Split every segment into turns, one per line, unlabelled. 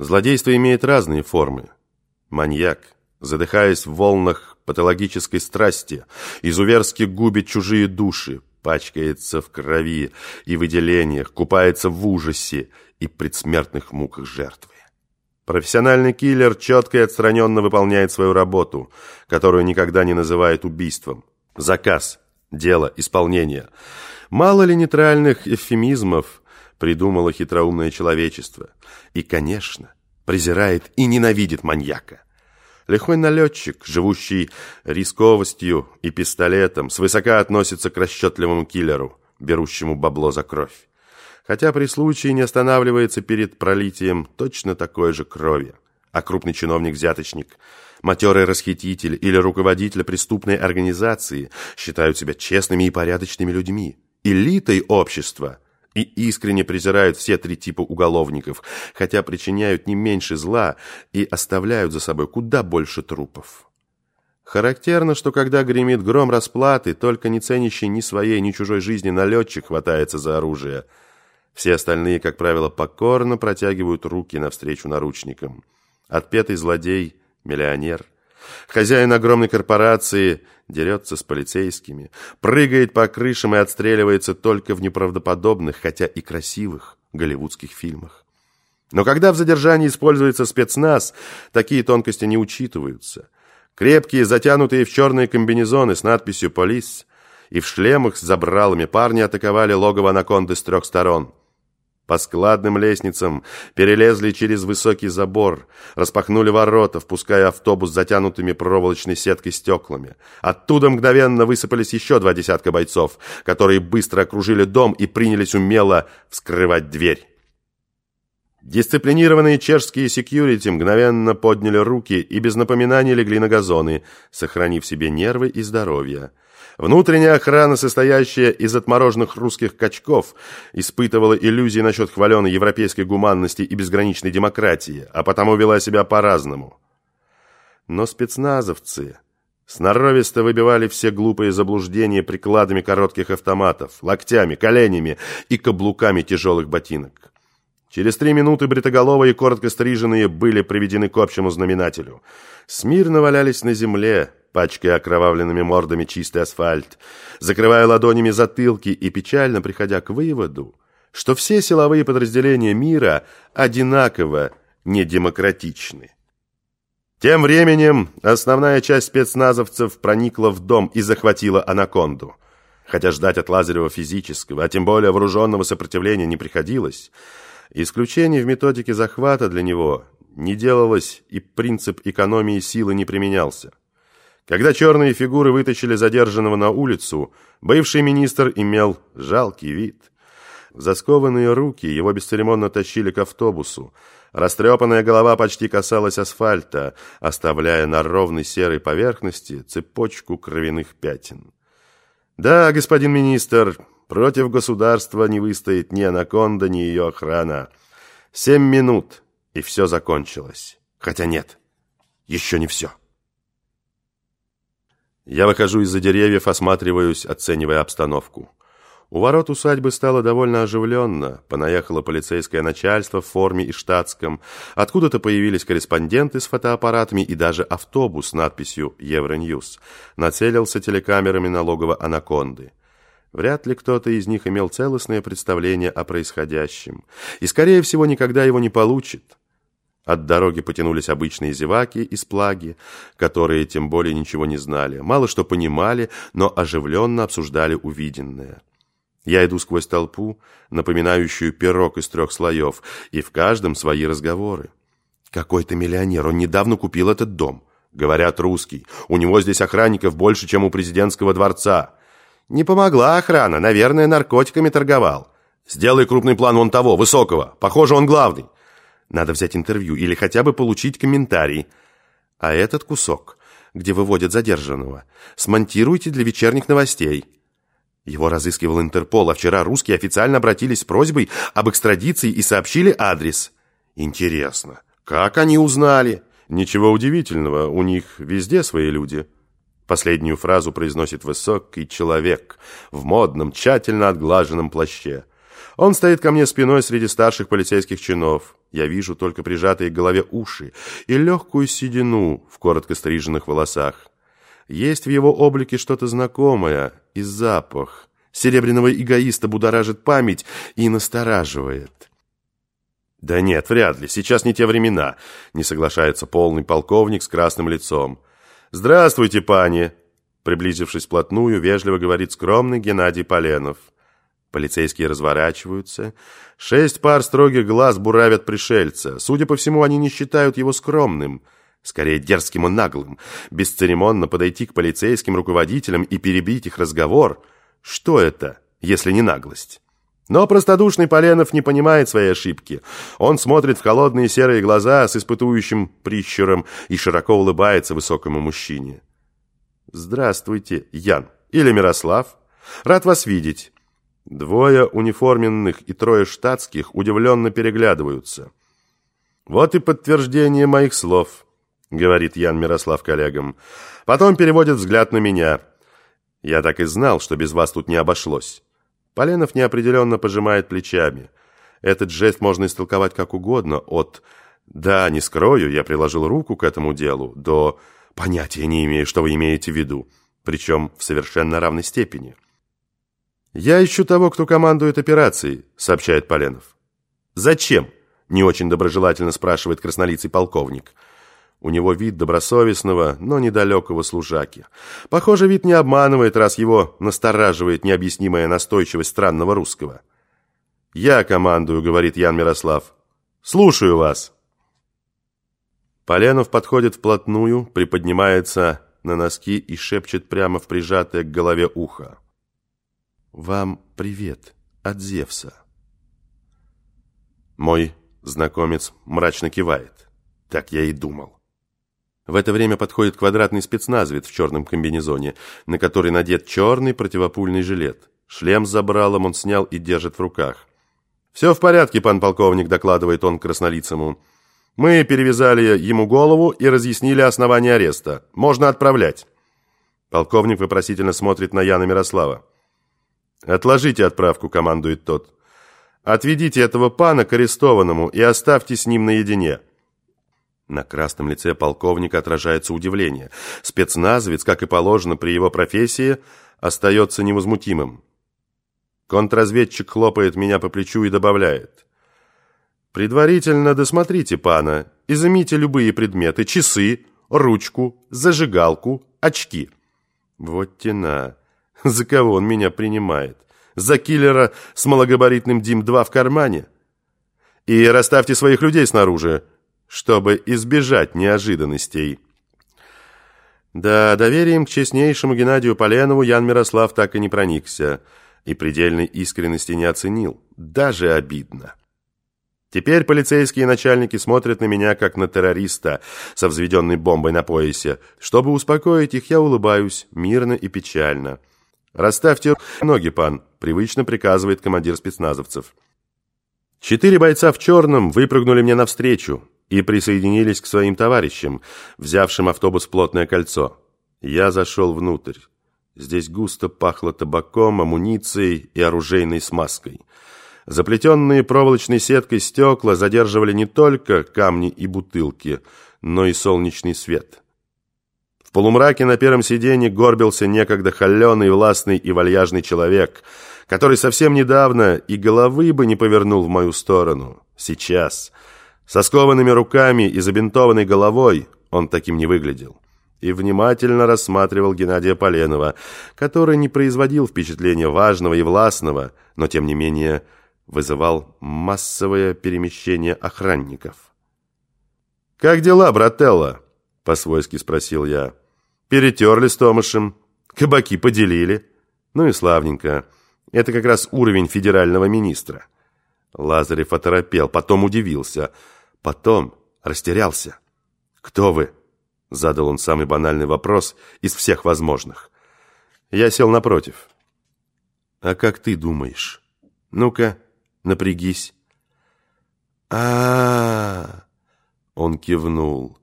Злодейство имеет разные формы. Маньяк, задыхаясь в волнах патологической страсти, изуверски губит чужие души, пачкается в крови и выделениях, купается в ужасе и предсмертных муках жертвы. Профессиональный киллер четко и отстраненно выполняет свою работу, которую никогда не называет убийством. Заказ, дело, исполнение. Мало ли нейтральных эвфемизмов придумало хитроумное человечество. И, конечно, презирает и ненавидит маньяка. Лихой налетчик, живущий рисковостью и пистолетом, свысока относится к расчетливому киллеру, берущему бабло за кровь. Хотя при случае не останавливается перед пролитием точно такой же крови. А крупный чиновник-взяточник, матерый расхититель или руководитель преступной организации считают себя честными и порядочными людьми, элитой общества – и искренне презирают все три типа уголовников, хотя причиняют не меньше зла и оставляют за собой куда больше трупов. Характерно, что когда гремит гром расплаты, только не ценящий ни своей, ни чужой жизни налетчик хватается за оружие. Все остальные, как правило, покорно протягивают руки навстречу наручникам. Отпетый злодей, миллионер – Хозяин огромной корпорации дерется с полицейскими, прыгает по крышам и отстреливается только в неправдоподобных, хотя и красивых, голливудских фильмах. Но когда в задержании используется спецназ, такие тонкости не учитываются. Крепкие, затянутые в черные комбинезоны с надписью «Полис» и в шлемах с забралами парни атаковали логово анаконды с трех сторон – по складным лестницам перелезли через высокий забор, распахнули ворота, впуская автобус затянутыми проволочной сеткой стеклами. Оттуда мгновенно высыпались еще два десятка бойцов, которые быстро окружили дом и принялись умело вскрывать дверь. Дисциплинированные чешские секьюрити мгновенно подняли руки и без напоминаний легли на газоны, сохранив себе нервы и здоровье. Внутренняя охрана, состоящая из отмороженных русских качков, испытывала иллюзии насчет хваленой европейской гуманности и безграничной демократии, а потому вела себя по-разному. Но спецназовцы сноровисто выбивали все глупые заблуждения прикладами коротких автоматов, локтями, коленями и каблуками тяжелых ботинок. Через три минуты бритоголовые и коротко стриженные были приведены к общему знаменателю. Смирно валялись на земле, пачкая окровавленными мордами чистый асфальт, закрывая ладонями затылки и печально приходя к выводу, что все силовые подразделения мира одинаково недемократичны. Тем временем основная часть спецназовцев проникла в дом и захватила анаконду. Хотя ждать от Лазарева физического, а тем более вооруженного сопротивления не приходилось, исключений в методике захвата для него не делалось и принцип экономии силы не применялся. Когда черные фигуры вытащили задержанного на улицу, бывший министр имел жалкий вид. В заскованные руки его бесцеремонно тащили к автобусу. Растрепанная голова почти касалась асфальта, оставляя на ровной серой поверхности цепочку кровяных пятен. «Да, господин министр, против государства не выстоит ни анаконда, ни ее охрана. Семь минут, и все закончилось. Хотя нет, еще не все». Я выхожу из-за деревьев, осматриваюсь, оценивая обстановку. У ворот усадьбы стало довольно оживленно. Понаехало полицейское начальство в форме и штатском. Откуда-то появились корреспонденты с фотоаппаратами и даже автобус с надписью «Евроньюз». Нацелился телекамерами налогово «Анаконды». Вряд ли кто-то из них имел целостное представление о происходящем. И, скорее всего, никогда его не получит. От дороги потянулись обычные зеваки из плаги, которые тем более ничего не знали, мало что понимали, но оживленно обсуждали увиденное. Я иду сквозь толпу, напоминающую пирог из трех слоев, и в каждом свои разговоры. Какой-то миллионер, он недавно купил этот дом. Говорят, русский. У него здесь охранников больше, чем у президентского дворца. Не помогла охрана, наверное, наркотиками торговал. Сделай крупный план вон того, высокого. Похоже, он главный. Надо взять интервью или хотя бы получить комментарий. А этот кусок, где выводят задержанного, смонтируйте для вечерних новостей. Его разыскивал Интерпол, а вчера русские официально обратились с просьбой об экстрадиции и сообщили адрес. Интересно, как они узнали? Ничего удивительного, у них везде свои люди. Последнюю фразу произносит высокий человек в модном, тщательно отглаженном плаще. Он стоит ко мне спиной среди старших полицейских чинов. Я вижу только прижатые к голове уши и легкую седину в коротко стриженных волосах. Есть в его облике что-то знакомое и запах. Серебряного эгоиста будоражит память и настораживает. «Да нет, вряд ли. Сейчас не те времена», — не соглашается полный полковник с красным лицом. «Здравствуйте, пани!» Приблизившись вплотную, вежливо говорит скромный Геннадий Поленов. Полицейские разворачиваются. Шесть пар строгих глаз буравят пришельца. Судя по всему, они не считают его скромным, скорее дерзким и наглым. Бесцеремонно подойти к полицейским руководителям и перебить их разговор. Что это, если не наглость? Но простодушный Поленов не понимает своей ошибки. Он смотрит в холодные серые глаза с испытующим прищуром и широко улыбается высокому мужчине. «Здравствуйте, Ян или Мирослав. Рад вас видеть. Двое униформенных и трое штатских удивленно переглядываются. «Вот и подтверждение моих слов», — говорит Ян Мирослав коллегам. Потом переводит взгляд на меня. «Я так и знал, что без вас тут не обошлось». Поленов неопределенно пожимает плечами. Этот жест можно истолковать как угодно, от «да, не скрою, я приложил руку к этому делу», до «понятия не имею, что вы имеете в виду», причем в совершенно равной степени. «Я ищу того, кто командует операцией», — сообщает Поленов. «Зачем?» — не очень доброжелательно спрашивает краснолицый полковник. У него вид добросовестного, но недалекого служаки. Похоже, вид не обманывает, раз его настораживает необъяснимая настойчивость странного русского. «Я командую», — говорит Ян Мирослав. «Слушаю вас». Поленов подходит вплотную, приподнимается на носки и шепчет прямо в прижатое к голове ухо. «Вам привет от Зевса». Мой знакомец мрачно кивает. Так я и думал. В это время подходит квадратный спецназовец в черном комбинезоне, на который надет черный противопульный жилет. Шлем с забралом он снял и держит в руках. «Все в порядке, пан полковник», — докладывает он краснолицему. «Мы перевязали ему голову и разъяснили основание ареста. Можно отправлять». Полковник вопросительно смотрит на Яна Мирослава. «Отложите отправку», — командует тот. «Отведите этого пана к арестованному и оставьте с ним наедине». На красном лице полковника отражается удивление. Спецназовец, как и положено при его профессии, остается невозмутимым. Контрразведчик хлопает меня по плечу и добавляет. «Предварительно досмотрите пана, изымите любые предметы, часы, ручку, зажигалку, очки». Вот тена. За кого он меня принимает? За киллера с малогабаритным Дим-2 в кармане? И расставьте своих людей снаружи, чтобы избежать неожиданностей. Да, доверием к честнейшему Геннадию Поленову Ян Мирослав так и не проникся и предельной искренности не оценил. Даже обидно. Теперь полицейские начальники смотрят на меня, как на террориста со взведенной бомбой на поясе. Чтобы успокоить их, я улыбаюсь, мирно и печально. «Расставьте ноги, пан», — привычно приказывает командир спецназовцев. Четыре бойца в черном выпрыгнули мне навстречу и присоединились к своим товарищам, взявшим автобус плотное кольцо. Я зашел внутрь. Здесь густо пахло табаком, амуницией и оружейной смазкой. Заплетенные проволочной сеткой стекла задерживали не только камни и бутылки, но и солнечный свет. В полумраке на первом сиденье горбился некогда холеный, властный и вальяжный человек, который совсем недавно и головы бы не повернул в мою сторону. Сейчас, со скованными руками и забинтованной головой, он таким не выглядел. И внимательно рассматривал Геннадия Поленова, который не производил впечатления важного и властного, но тем не менее вызывал массовое перемещение охранников. «Как дела, брателло?» — по-свойски спросил я. Перетерли с Томашем, кабаки поделили. Ну и славненько. Это как раз уровень федерального министра. Лазарев оторопел, потом удивился, потом растерялся. «Кто вы?» — задал он самый банальный вопрос из всех возможных. Я сел напротив. «А как ты думаешь? Ну-ка, напрягись». А, -а, -а, Он кивнул.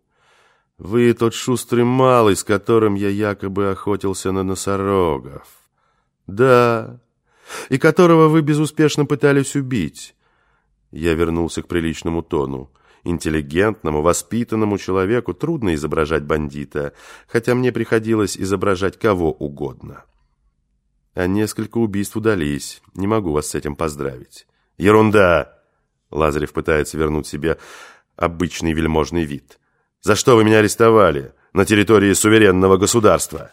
Вы тот шустрый малый, с которым я якобы охотился на носорогов. Да, и которого вы безуспешно пытались убить. Я вернулся к приличному тону. Интеллигентному, воспитанному человеку трудно изображать бандита, хотя мне приходилось изображать кого угодно. А несколько убийств удались. Не могу вас с этим поздравить. Ерунда! Лазарев пытается вернуть себе обычный вельможный вид. За что вы меня арестовали на территории суверенного государства?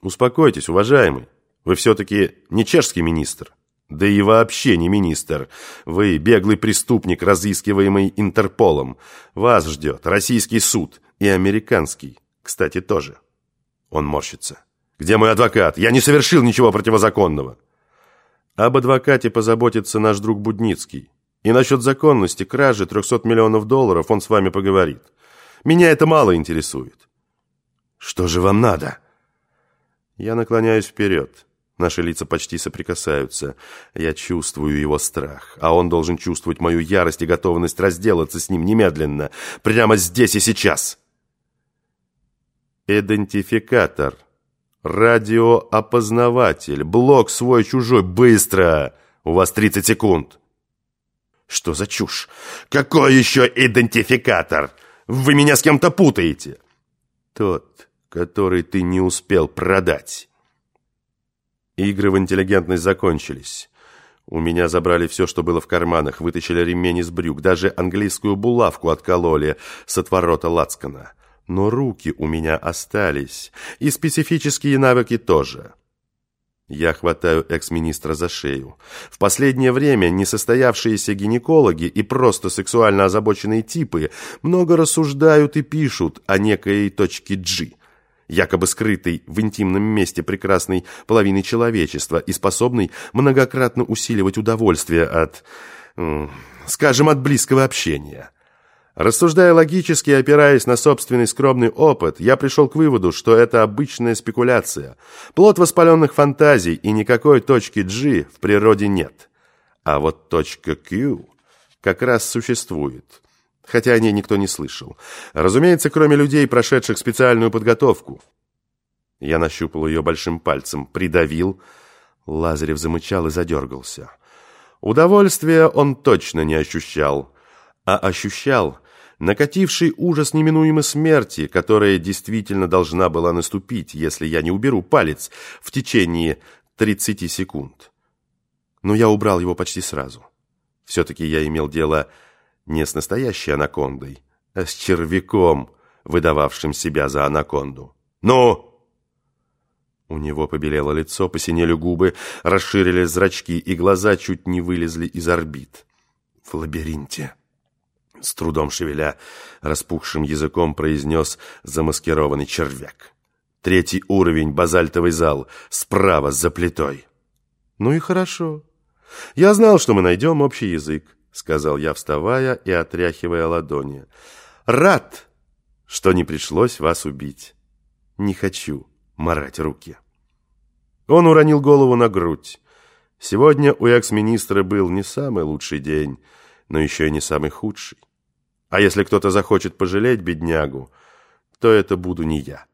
Успокойтесь, уважаемый. Вы все-таки не чешский министр. Да и вообще не министр. Вы беглый преступник, разыскиваемый Интерполом. Вас ждет российский суд и американский, кстати, тоже. Он морщится. Где мой адвокат? Я не совершил ничего противозаконного. Об адвокате позаботится наш друг Будницкий. И насчет законности кражи 300 миллионов долларов он с вами поговорит. Меня это мало интересует. Что же вам надо? Я наклоняюсь вперед. Наши лица почти соприкасаются. Я чувствую его страх, а он должен чувствовать мою ярость и готовность разделаться с ним немедленно, прямо здесь и сейчас. Идентификатор. Радиоопознаватель. Блок свой-чужой. Быстро! У вас 30 секунд. Что за чушь? Какой еще идентификатор? Вы меня с кем-то путаете. Тот, который ты не успел продать. Игры в интеллигентность закончились. У меня забрали все, что было в карманах, вытащили ремень из брюк, даже английскую булавку откололи с отворота лацкана. Но руки у меня остались, и специфические навыки тоже. Я хватаю экс-министра за шею. В последнее время несостоявшиеся гинекологи и просто сексуально озабоченные типы много рассуждают и пишут о некой точке G – якобы скрытый в интимном месте прекрасной половины человечества и способный многократно усиливать удовольствие от, скажем, от близкого общения. Рассуждая логически и опираясь на собственный скромный опыт, я пришел к выводу, что это обычная спекуляция, плод воспаленных фантазий и никакой точки G в природе нет. А вот точка Q как раз существует хотя о ней никто не слышал. Разумеется, кроме людей, прошедших специальную подготовку. Я нащупал ее большим пальцем, придавил. Лазарев замычал и задергался. Удовольствия он точно не ощущал, а ощущал накативший ужас неминуемой смерти, которая действительно должна была наступить, если я не уберу палец в течение 30 секунд. Но я убрал его почти сразу. Все-таки я имел дело не с настоящей анакондой, а с червяком, выдававшим себя за анаконду. «Ну!» У него побелело лицо, посинели губы, расширились зрачки, и глаза чуть не вылезли из орбит. «В лабиринте!» С трудом шевеля, распухшим языком произнес замаскированный червяк. «Третий уровень, базальтовый зал, справа, за плитой». «Ну и хорошо. Я знал, что мы найдем общий язык. — сказал я, вставая и отряхивая ладони. «Рад, что не пришлось вас убить. Не хочу марать руки». Он уронил голову на грудь. Сегодня у экс-министра был не самый лучший день, но еще и не самый худший. А если кто-то захочет пожалеть беднягу, то это буду не я.